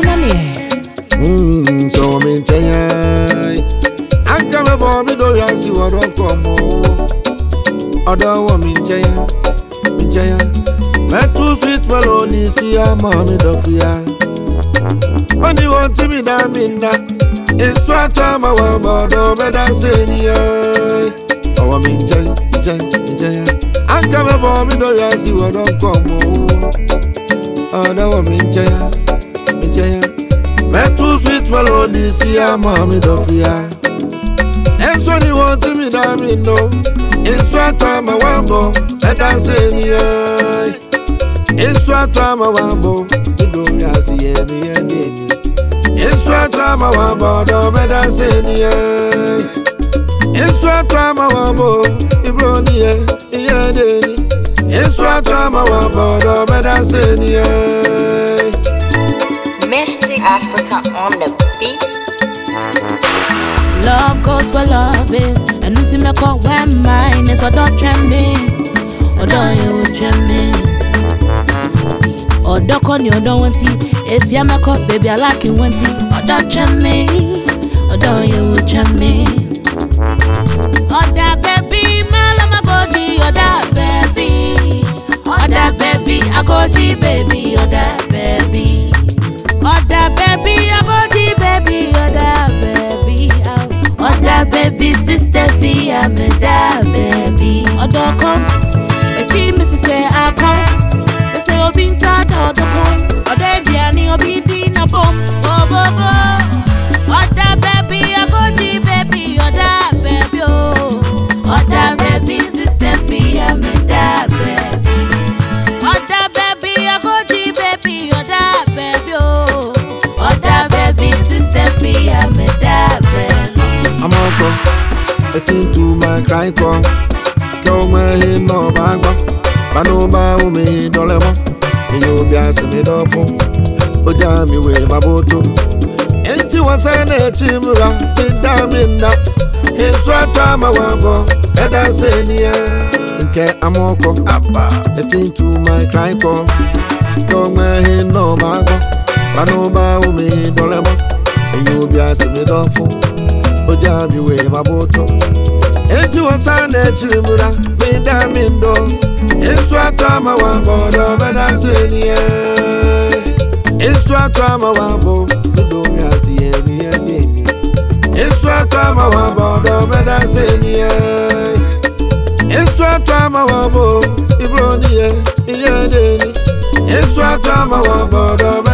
adwuma neɛ sɛ ɔme nkyɛn me nkyɛn sweet melody si ama me dɔfia ɔne wɔntimi da me nna nsu atɔ ama wɔ ma ɔdɔ bɛda sɛ niɛ ɔwɔ me nkyɛn nkyɛn nkyɛn anka mɛbɔ jẹyàn mẹ́tú sweet melody sí àmọ́ mi dọ̀fìyà. ẹ̀sùn ni wọ́n tí mi dá mi no. Enso àtọ̀ àmọ́ wà bọ̀ ẹ̀dá da ènìyàn. ìsú àtọ̀ àmọ́ wà bọ̀ nítorí àṣìyẹ mi ẹ̀ ní ènì. ìsú àtọ̀ àmọ́ wà bọ̀ ọ̀dọ̀ ẹ̀dá sí ènìyàn. ìsú àtọ̀ àmọ́ wà bọ̀ ìbúrò nìyẹn ìyẹn dé ní. ìsú àtọ̀ àmọ́ wà bọ̀ ọ̀dọ̀ ẹ̀dá sí ènìyàn. Mystic Africa on the beat. Love goes where love is, and it's in my court where mine is. Or oh, don't trend me, or oh, don't you trend me. Or oh, don't call you, don't want to. If you're my court, baby, I like you, want to. Or don't trend me, or don't you trend me. Or that baby, my love, my body, or that baby. Or that baby, I go G, baby, or that baby. baby sister fi àmì dá bẹ̀bí. ọ̀dọ̀ kan èsì mi sì ṣe akọ ṣẹṣẹ obi ń sádọ̀ ọ̀dọ̀ kan ọ̀dọ̀ èdè àní obi dín náà fún bòbòbò. ọ̀dà bẹ̀bí ọgọ́jì bẹ̀bí ọ̀dà bẹ̀bí o. ọ̀dà bẹ̀bí sister fi àmì dá bẹ̀bí. ọ̀dà bẹ̀bí ọgọ́jì bẹ̀bí ọ̀dà bẹ̀bí o. ọ̀dà bẹ̀bí sister fi àmì dá bẹ̀bí to my cry, come. esi tuma krai kɔ ke womehe nɔ ba gbɔ bano ba womehe dɔlɛ mɔ miyo bia se mi dɔ fún ojà mi we babo tó. eti wɔsɛ ne etsi mura ti da mi na esu ato ama wa bɔ ɛda se niɛ. nkɛ amɔ kɔ aba esi tuma krai kɔ ke womehe nɔ ba gbɔ bano ba womehe dɔlɛ mɔ miyo bia se mi dɔ fún ụja m iwe ma bụ ụtọ ejiwasa na-echiri mụra midami ndo ịsụ atụ amawa bụ ọdọbedazenihe ịsụ atụ amawa bụ ndomiazi ihe n'ihe n'emi ịsụ atụ amawa bụ ọdọbedazenihe ịsụ atụ amawa bụ ibu oniye ihe n'eni ịsụ atụ amawa bụ ọdọbe